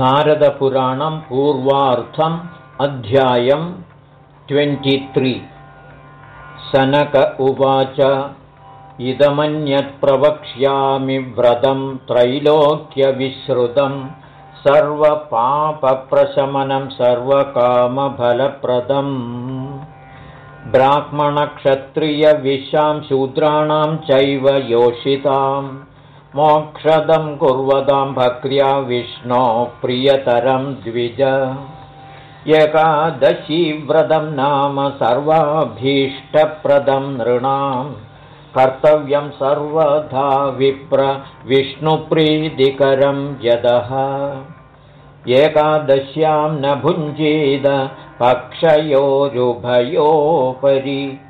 नारदपुराणं पूर्वार्थम् अध्यायं ट्वेण्टित्रि सनक उवाच इदमन्यत्प्रवक्ष्यामि व्रतं त्रैलोक्यविश्रुतं सर्वपापप्रशमनं सर्वकामफलप्रदम्। ब्राह्मणक्षत्रियविशां शूद्राणां चैव योषिताम् मोक्षदं कुर्वतां भक्र्या विष्णो प्रियतरं द्विज। एकादशीव्रतं नाम सर्वाभीष्टप्रदं नृणां। कर्तव्यं सर्वथा विप्र विष्णुप्रीतिकरं यदः। एकादश्यां न भुञ्जीद पक्षयोरुभयोपरि।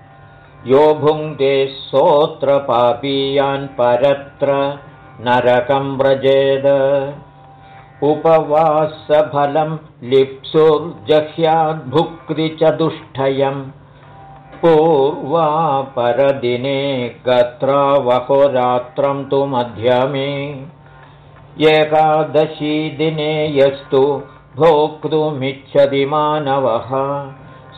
यो भुङ्क्ते सोऽत्र पापीयान् परत्र नरकं व्रजेद। उपवासफलं लिप्सुर्जह्याद्भुक्तिचतुष्टयम् पूर्वापरदिने गत्रावहोरात्रं तु मध्यमे। एकादशीदिने यस्तु भोक्तुमिच्छति मानवः।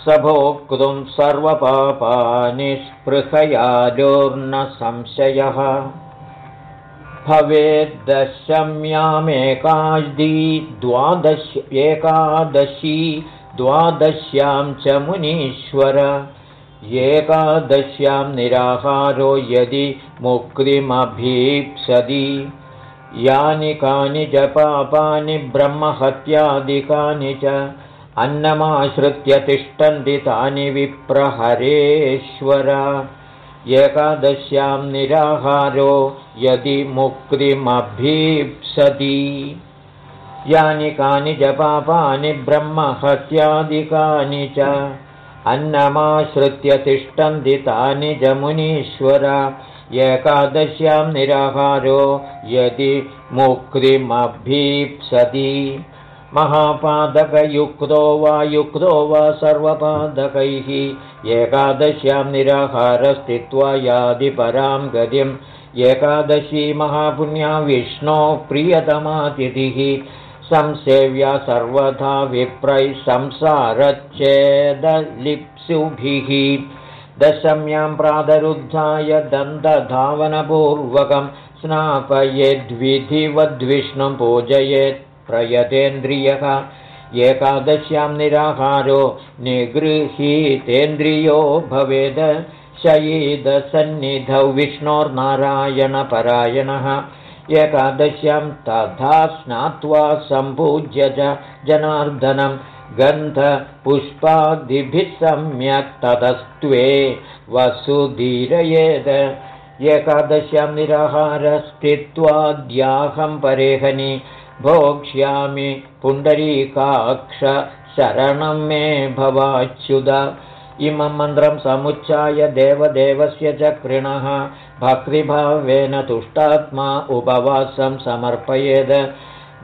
स भोक्तुं सर्वपापानि स्पृहयालोर्न संशयः भवेद्दशम्यामेकादी द्वादश एकादशी द्वादश्यां च मुनीश्वर। एकादश्यां निराहारो यदि मुक्तिमभीप्सति यानि कानि च पापानि ब्रह्महत्यादिकानि च अन्नमाश्रित्य तिष्ठन्ति तानि विप्रहरेश्वर एकादश्यां निराहारो यदि मुक्तिमभीप्सति। यानि कानि च पापानि ब्रह्महत्यादिकानि च अन्नमाश्रित्य तिष्ठन्ति तानि च मुनीश्वर। एकादश्यां निराहारो यदि मुक्तिमभीप्सति महापादकयुक्तो वा युक्तो वा सर्वपादकैः एकादश्यां निराहारस्थित्वा यादिपरां गतिम् एकादशी महापुण्या विष्णो प्रियतमातिथिः संसेव्या सर्वथा विप्रैः संसारच्छेदलिप्सुभिः दशम्यां प्रातरुद्धाय दन्तधावनपूर्वकं स्नापयेद्विधिवद्विष्णुं पूजयेत् प्रयतेन्द्रियः। एकादश्यां निराहारो निगृहीतेन्द्रियो भवेद। शयीदसन्निधौ विष्णोर्नारायणपरायणः। एकादश्यां तथा स्नात्वा सम्पूज्य च जनार्दनं। गन्धपुष्पादिभिः सम्यक् ततस्त्वे वसुधीरयेद। एकादश्यां निराहारस्थित्वाद्याहं परेहनि भोक्ष्यामि पुण्डरीकाक्ष शरणं मे भवाच्युत। इमं मन्त्रं समुच्चाय देवदेवस्य चक्रिणः भक्तिभावेन तुष्टात्मा उपवासं समर्पयेद।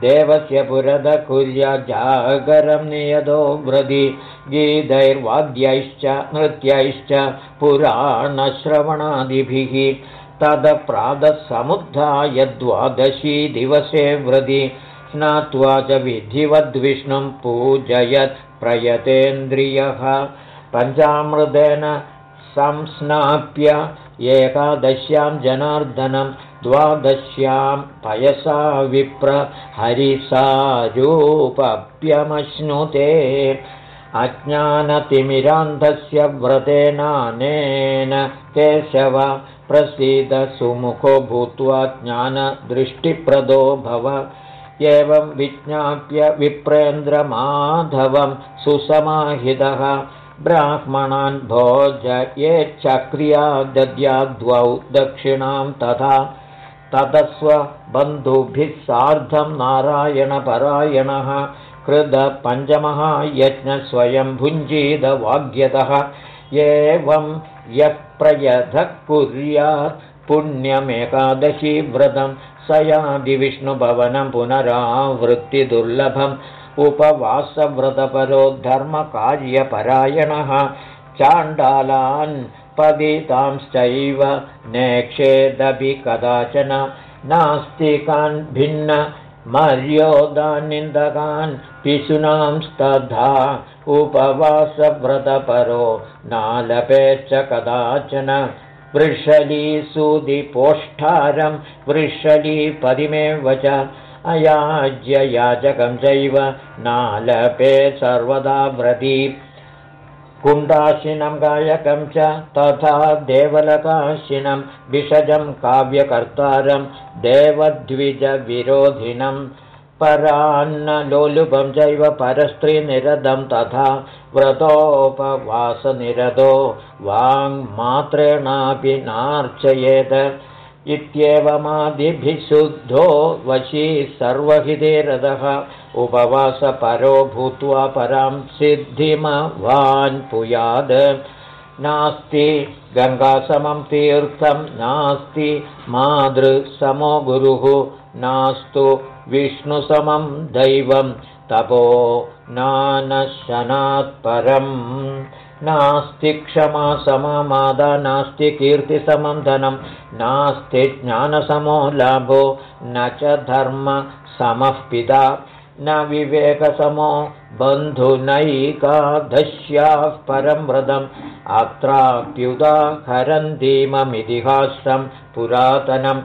देवस्य पुरद कुर्या जागरं नियतो व्रदि गीतैर्वाद्यैश्च नृत्यैश्च पुराणश्रवणादिभिः तदप्रातः द्वादशी दिवसे व्रदि स्नात्वा च विधिवद्विष्णुं पूजयत् प्रयतेन्द्रियः। पञ्चामृतेन संस्नाप्य एकादश्यां जनार्दनं द्वादश्यां पयसा विप्र हरिसारूपप्यमश्नुते। अज्ञानतिमिरान्धस्य व्रतेनानेन केशव प्रसीद सुमुखो भूत्वा ज्ञानदृष्टिप्रदो भव। एवं विज्ञाप्य विप्रेन्द्रमाधवं सुसमाहितः। ब्राह्मणान् भोजयेच्छक्रिया दद्याद्वौ दक्षिणां तथा। ततस्वबन्धुभिः सार्धं नारायणपरायणः। कृतपञ्चमः यज्ञस्वयं भुञ्जीदवाग्यतः एवं यः प्रयधः कुर्यात् पुण्यमेकादशी व्रतं स यादिविष्णुभवनं पुनरावृत्तिदुर्लभम् उपवासव्रतपरो धर्मकार्यपरायणः चाण्डालान् पदितांश्चैव नेक्षेदपि कदाचन नास्तिकान् भिन्न मर्योदानिन्दकान् पिशुनांस्तथा उपवासव्रतपरो नालपे च कदाचन वृषलीसूदिपोष्ठारं वृषलीपदिमेव च अयाज्ययाचकं चैव नालपे सर्वदा व्रती कुण्डाशिनं गायकं च तथा देवलकाशिनं विषजं काव्यकर्तारं देवद्विजविरोधिनं परान्नलोलुपं चैव परस्त्रीनिरदं तथा व्रतोपवासनिरदो वाङ्मात्रेणापि नार्चयेत् इत्येवमादिभिः शुद्धो वशी सर्वहितेरथः उपवासपरो भूत्वा परां सिद्धिमवान् पुयाद्। नास्ति गङ्गासमं तीर्थं नास्ति मातृसमो गुरुः। नास्तु विष्णुसमं दैवं तपो नानशनात् परम् नास्ति क्षमा सममादा नास्ति कीर्तिसमं धनं नास्ति ज्ञानसमो लाभो न च धर्मसमः पिता न विवेकसमो बन्धुनैकादश्याः परं व्रतम्। अत्राप्युदाहरन्तीममितिहासं पुरातनं।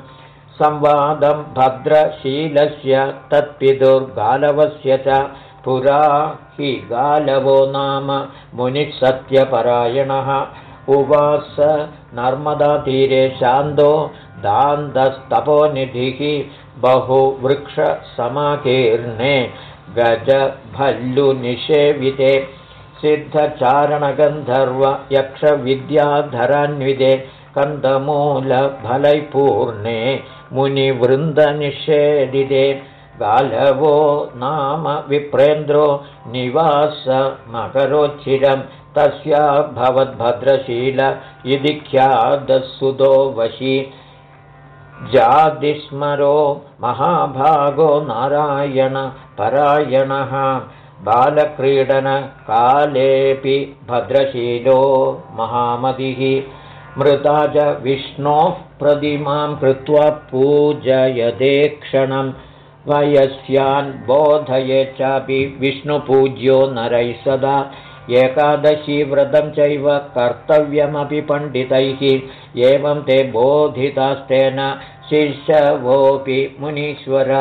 संवादं भद्रशीलस्य तत्पितुर्गालवस्य च पुरा हि गालवो नाम मुनिः सत्यपरायणः उवास नर्मदातीरे शान्तो दान्तस्तपोनिधिः बहुवृक्षसमाकीर्णे गजभल्लुनिषेविते सिद्धचारणगन्धर्व यक्षविद्याधरान्विते कन्दमूलफलैपूर्णे मुनिवृन्दनिषेदिते गालवो नाम विप्रेन्द्रो निवासमकरोच्चिरं तस्या भवद्भद्रशील इति ख्यादसुतो वशी। जातिस्मरो महाभागो नारायणपरायणः बालक्रीडनकालेऽपि भद्रशीलो महामतिः। मृता च विष्णोः प्रतिमां कृत्वा पूजयते क्षणम् वयस्यान् बोधये चापि विष्णुपूज्यो नरैः सदा। एकादशीव्रतं चैव कर्तव्यमपि पण्डितैः। एवं ते बोधितास्तेन शिष्यवोऽपि मुनीश्वर।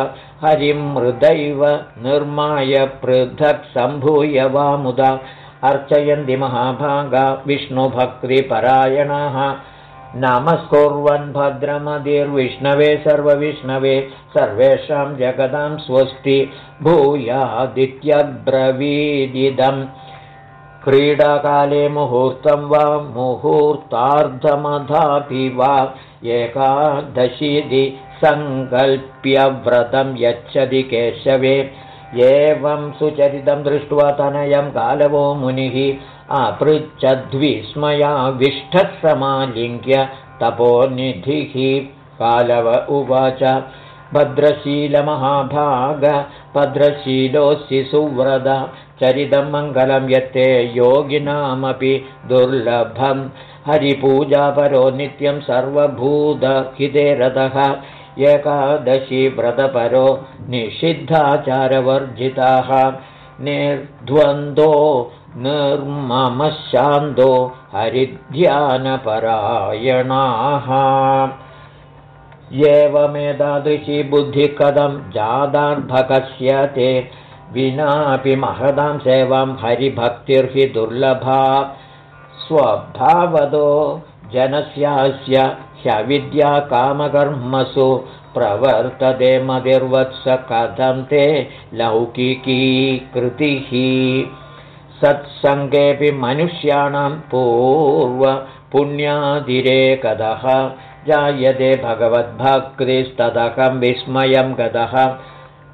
हरिं हृदैव निर्माय पृथक् सम्भूय वा मुदा अर्चयन्ति महाभागा विष्णुभक्तिपरायणाः नमस्कुर्वन् भद्रमदिर्विष्णवे सर्वविष्णवे सर्वेषां जगदां स्वस्ति भूयादित्यब्रवीदिदम्। क्रीडाकाले मुहूर्तं वा मुहूर्तार्धमधापि वा एकादशीदि सङ्कल्प्यव्रतं यच्छति केशवे एवं सुचरितं दृष्ट्वा तनयं कालवो मुनिः अपृच्छद्विस्मयाविष्ठः समालिङ्ग्य तपोनिधिः कालव उवाच। भद्रशीलमहाभाग भद्रशीलोऽसि सुव्रत चरितं मङ्गलं यत्ते योगिनामपि दुर्लभं हरिपूजापरो नित्यं सर्वभूतहिते रथः एकादशी व्रतपरो निषिद्धाचारवर्जिताः। निर्द्वन्द्वो निर्ममशान्तो हरिध्यानपरायणाः एवमेतादृशी बुद्धिः कथं जादार्भकस्य ते विनापि महदां सेवां हरिभक्तिर्हि दुर्लभा। स्वभावदो जनस्यास्य ह्यविद्याकामकर्मसु प्रवर्तते मतिर्वत्स कथं ते लौकिकी कृतिः। सत्सङ्गेऽपि मनुष्याणां पूर्वपुण्यादिरेकदः जायते भगवद्भक्तिस्तदहं विस्मयं गतः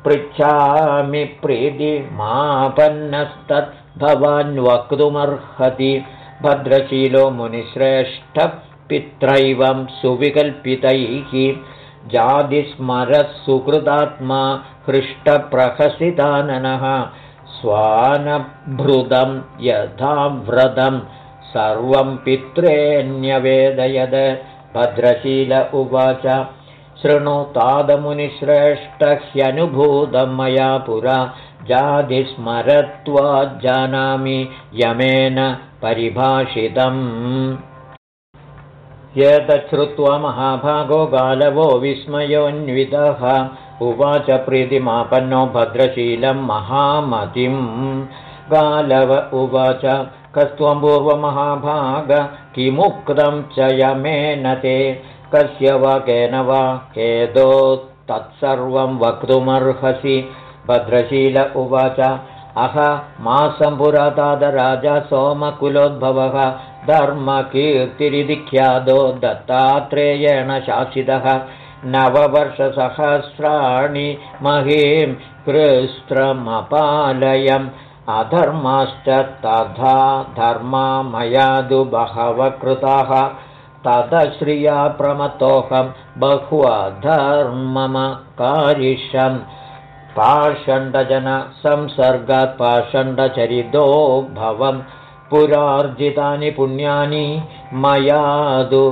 पृच्छामि प्रीतिमापन्नस्तत् भवान् वक्तुमर्हति। भद्रशीलो मुनिश्रेष्ठः पित्रैवं सुविकल्पितैः जातिस्मरः सुकृतात्मा हृष्टप्रहसिताननः स्वानभृदं यथा व्रतं सर्वं पित्रे न्यवेदयद भद्रशील उवाच शृणु तादमुनिश्रेष्ठ ह्यनुभूतं मया पुरा। जातिस्मरत्वाज्जानामि यमेन परिभाषितम् एतच्छ्रुत्वा महाभागो गालवो विस्मयोन्वितः उवाच प्रीतिमापन्नो भद्रशीलं महामतिम्। गालव उवाच कस्त्वं पूर्वमहाभाग किमुक्तं च यमेन ते? कस्य वा केन वा केदो तत्सर्वं वक्तुमर्हसि? भद्रशील उवाच अह मासं पुरातादराजा सोमकुलोद्भवः धर्मकीर्तिरिति ख्यातो दत्तात्रेयेण शासितः नववर्षसहस्राणि महीं कृस्त्रमपालयम् अधर्माश्च तथा धर्मा मया दु बहवः कृताः तदश्रिया प्रमतोऽहं बह्वधर्ममकारिष्यम् पाषण्डजनसंसर्गात् पाषण्डचरितो भवम् पुरार्जितानि पुण्यानि मयादु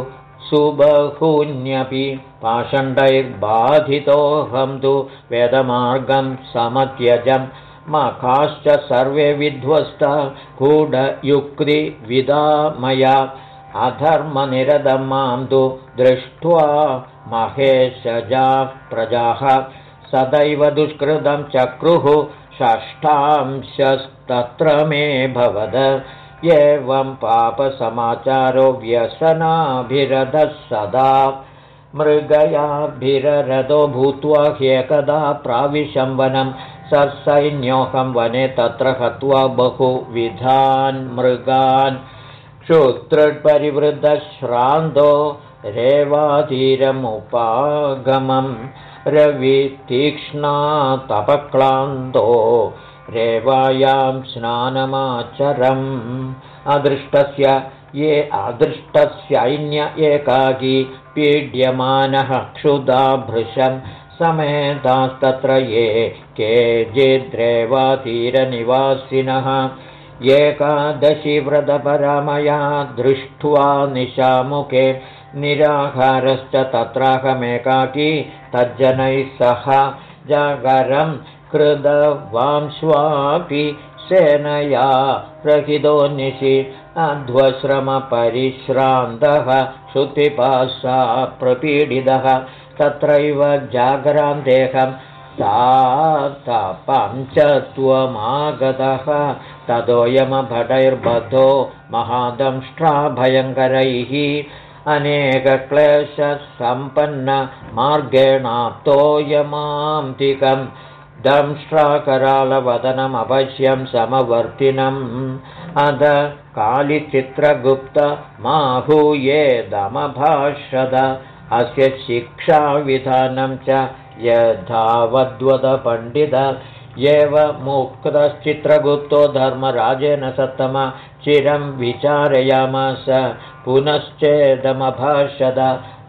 सुबहून्यपि पाषण्डैर्बाधितोऽहं तु वेदमार्गं समत्यजं मखाश्च सर्वे विध्वस्ता गूढयुक्तिविदा मया अधर्मनिरदं मां तु दृष्ट्वा महेशजा प्रजाः सदैव दुष्कृतं चक्रुः षष्ठांशस्तत्र मे भवद एवं पापसमाचारो व्यसनाभिरधः सदा मृगयाभिररथो भूत्वा ह्येकदा प्राविशं वनं ससैन्योऽहं वने तत्र हत्वा बहुविधान् मृगान् क्षुत्रपरिवृद्धश्रान्तो रेवाधीरमुपागमम् रवितीक्ष्णातपक्लान्तो रेवायां स्नानमाचरम्। अदृष्टस्य ये अदृष्टस्यैन्य एकाकी पीड्यमानः क्षुधा भृशं समेतास्तत्र ये केचिद्रेवातीरनिवासिनः। एकादशिव्रतपरमया दृष्ट्वा निशामुखे निराहारश्च तत्राहमेकाकी तज्जनैः सह जागरम् कृदवांश्वापि सेनया रहितो निशि अध्वश्रमपरिश्रान्तः श्रुतिपासा प्रपीडितः। तत्रैव जागरान्तेऽहं तातपं च त्वमागतः। ततोऽयमभटैर्बद्धो महादंष्ट्राभयङ्करैः। अनेकक्लेशसम्पन्नमार्गेणाप्तोऽयमान्तिकम् दंष्ट्राकरालवदनमवश्यं समवर्तिनम् अध कालिचित्रगुप्तमाहूयेदमभाषद अस्य शिक्षाविधानं च यथावद्वदपण्डित। एवमुक्तश्चित्रगुप्तो धर्मराजेन सत्तम चिरं विचारयामास पुनश्चेदमभाषद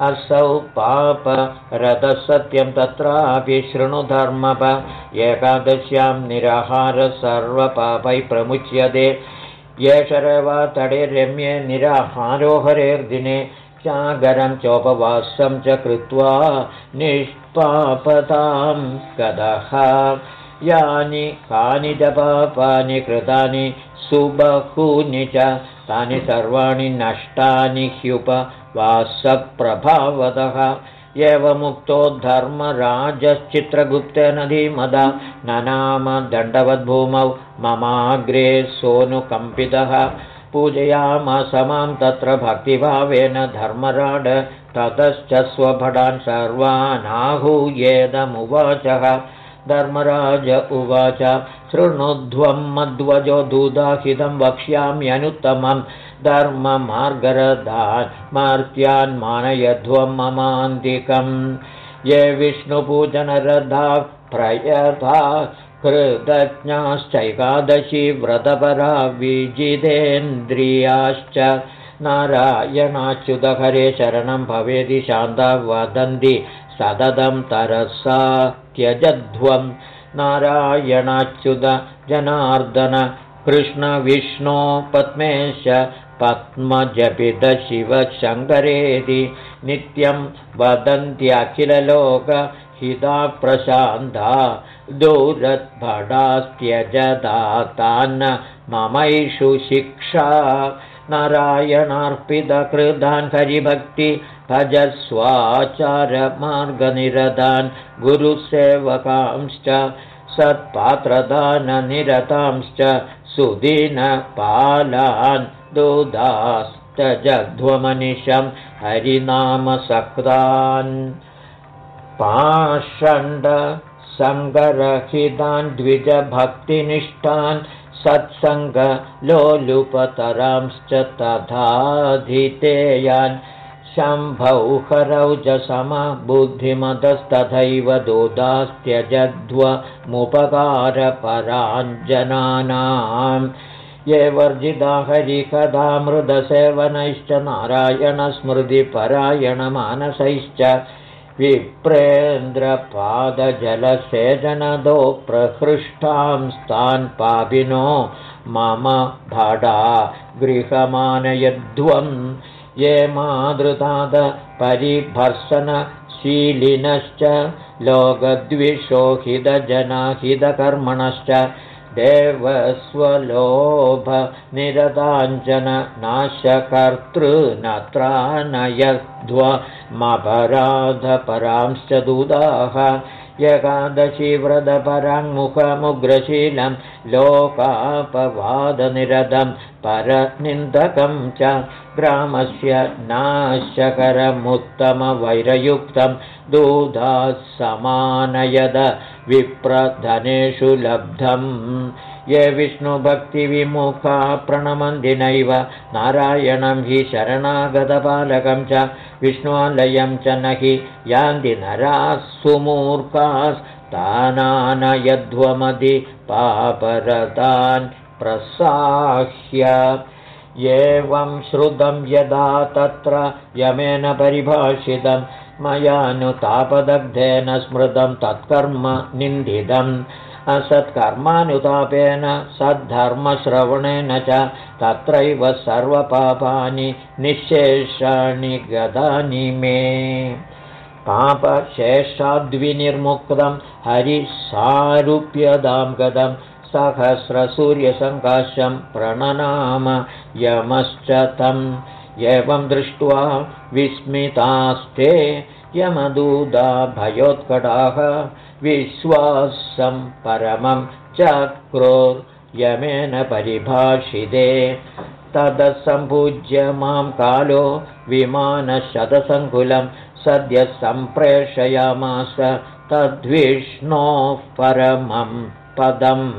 असौ पापरथसत्यं तत्रापि शृणुधर्मप एकादश्यां निराहार सर्वपापै प्रमुच्यते। येषरवा तडे रम्ये निराहारोहरेर्दिने चागरं चोपवासं च कृत्वा निष्पापतां गदः। यानि कानि च पापानि कृतानि सुबहूनि च तानि सर्वाणि नष्टानि ह्युप वासप्रभावतः। एवमुक्तो धर्मराजश्चित्रगुप्तेन धीमदा। न नाम दण्डवद्भूमौ ममाग्रे सोऽनुकम्पितः। पूजयामसमां तत्र भक्तिभावेन धर्मराड। ततश्च स्वभटान् सर्वानाहूयेदमुवाचः। धर्मराज उवाच शृणुध्वं मध्वजो दुदाहितं वक्ष्याम्यनुत्तमं धर्ममार्गरथान् मानयध्वं ममान्तिकम् ये विष्णुपूजनरथा कृतज्ञाश्चैकादशी व्रतपरा विजितेन्द्रियाश्च। नारायणाच्युतहरे शरणं भवेदि शान्ता वदन्ति सततं तरसा त्यजध्वं नारायणाच्युत जनार्दन कृष्णविष्णो पद्मेश पद्मजपितशिवशङ्करेति नित्यं वदन्त्यखिललोकहिता प्रशान्ता दूरद्भडास्त्यजदा तान्न ममैषु शिक्षा नारायणार्पितकृतान् हरिभक्ति भजस्वाचारमार्गनिरतान् गुरुसेवकांश्च सत्पात्रदाननिरतांश्च सुदीनपालान् दुदास्तजध्वमनिशं हरिनामसक्तान्। पाषण्डसङ्गरहितान् द्विजभक्तिनिष्ठान् सत्सङ्गलोलुपतरांश्च तथाधितेयान् शम्भौ च समबुद्धिमतस्तथैव दोदास्त्यजध्वमुपकारपराञ्जनानां ये वर्जिता हरिकथामृतसेवनैश्च नारायणस्मृतिपरायणमानसैश्च। विप्रेन्द्रपादजलसेचनदो प्रहृष्टां पापिनो मम भडा गृहमानयध्वम् ये मादृताद परिभर्सनशीलिनश्च लोकद्विषोहितजनाहितकर्मणश्च देवस्वलोभनिरताञ्जन नाशकर्तृनत्रानयध्वमपराधपरांश्च दुदाः एकादशीव्रतपराङ्मुखमुग्रशीलं लोकापवादनिरतं परनिन्दकं च ग्रामस्य नाशकरमुत्तमवैरयुक्तं दूधासमानयद विप्रधनेषु लब्धम् ये विष्णुभक्तिविमुखा प्रणमन्दिनैव। नारायणं हि शरणागतपालकं च विष्णुवालयं च न हि यान्ति नराः सुमूर्खास्तानानयध्वमदि पापरतान् प्रसाह्य। एवं श्रुतं यदा तत्र यमेन परिभाषितं मयानुतापदग्धेन स्मृतं तत्कर्म निन्दितम् असत्कर्मानुतापेन सद्धर्मश्रवणेन च तत्रैव सर्वपापानि निःशेषाणि गदानि मे। पापशेषाद्विनिर्मुक्तं हरिसारूप्यदां गदं सहस्रसूर्यसङ्काशं प्रणनाम यमश्च तम्। एवं दृष्ट्वा विस्मितास्ते यमदूदा भयोत्कटाः विश्वासं परमं चक्रोर्यमेन परिभाषिते। तदसम्पूज्य मां कालो विमानशतसङ्कुलं सद्यः सम्प्रेषयामास तद्विष्णोः परमं पदम्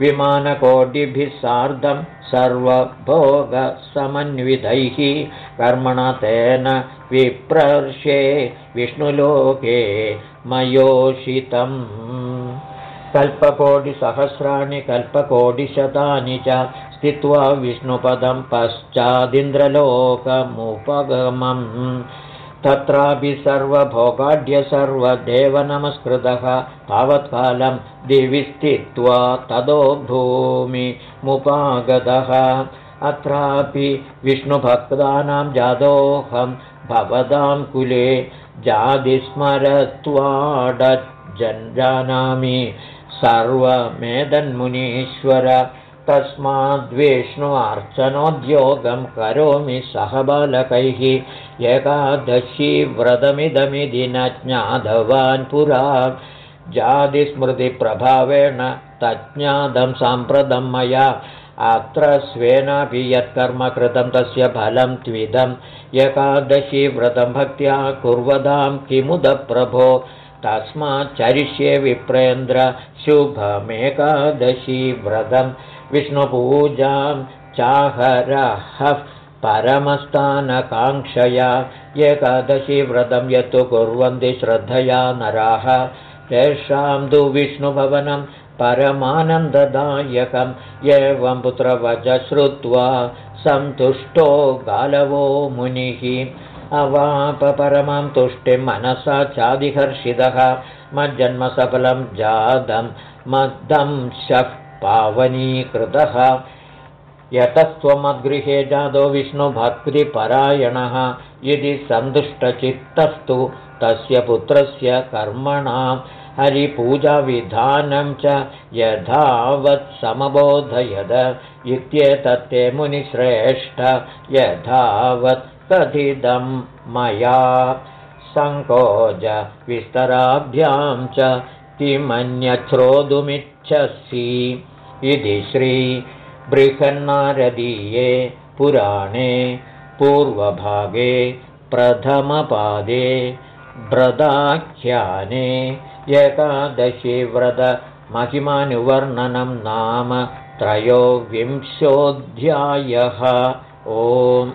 विमानकोटिभिः सार्धं सर्वभोगसमन्वितैः कर्मणा तेन विप्रर्षे विष्णुलोके मयोषितम्। कल्पकोटिसहस्राणि कल्पकोटिशतानि च स्थित्वा विष्णुपदं पश्चादिन्द्रलोकमुपगमम् तत्रापि सर्वभोगाढ्य सर्वदेवनमस्कृतः तावत्कालं दिवि स्थित्वा ततो भूमिमुपागतः अत्रापि विष्णुभक्तानां जातोऽहं भवतां कुले जातिस्मरत्वाडज्जानामि सर्वमेदन्मुनीश्वर तस्माद्विष्णुवार्चनोद्योगं करोमि सह बालकैः। एकादशी व्रतमिदमिति न ज्ञातवान् पुरा। जातिस्मृतिप्रभावेण तज्ज्ञातं साम्प्रतं मया। अत्र स्वेनापि यत्कर्म कृतं तस्य फलं त्विदम्। एकादशी व्रतं भक्त्या कुर्वदां किमुदप्रभो तस्माच्चरिष्ये विप्रेन्द्र शुभमेकादशी व्रतम् विष्णुपूजां चाहरः परमस्थानकाङ्क्षया एकादशी व्रतं यत्तु कुर्वन्ति श्रद्धया नराः। तेषां तु विष्णुभवनं परमानन्ददायकम् एवं पुत्रवच श्रुत्वा सन्तुष्टो गालवो मुनिः। अवापपरमां तुष्टिं मनसा चादिहर्षितः मज्जन्मसफलं जातं मद्दं शः पावनीकृतः। यतस्त्वमद्गृहे जातो विष्णुभक्तिपरायणः। यदि सन्तुष्टचित्तस्तु तस्य पुत्रस्य कर्मणां। हरिपूजाविधानं च यथावत् समबोधयद। इत्येतत्ते मुनिश्रेष्ठ। यथावत् कथितं मया। सङ्कोच विस्तराभ्यां च किमन्यश्रोतुमिच्छसि इति श्रीबृहन्नारदीये पुराणे पूर्वभागे प्रथमपादे व्रताख्याने एकादशीव्रतमहिमानुवर्णनं नाम त्रयोविंशोऽध्यायः। ओम्